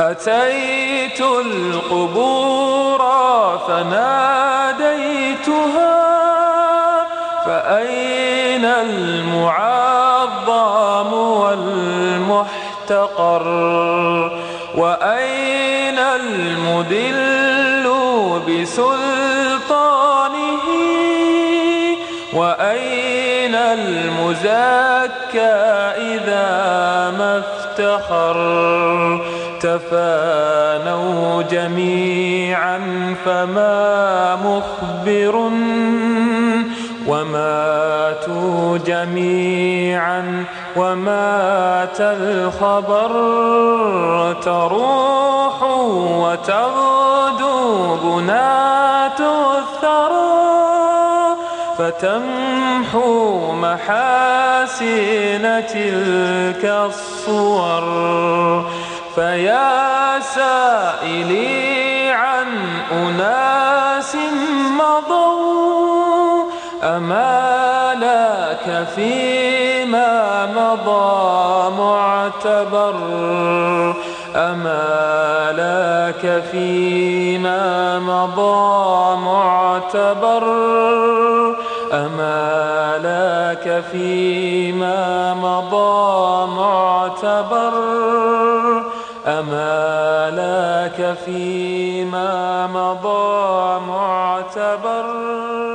أتيت القبور فناديتها فأين المعظم والمحتقر؟ وأين المذل بسلطانه؟ وأين المزكى إذا ما افتخر تفانوا جميعا فما مخبر وماتوا جميعا ومات الخبر تروح وتغدو بنات الثرى فتمحو محاسن تلك الصور فيا سائلي عن أناس مضوا أما لك فيما مضى معتبر أما لك فيما مضى معتبر أما لك فيما مضى معتبر أما لك فيما مضى معتبر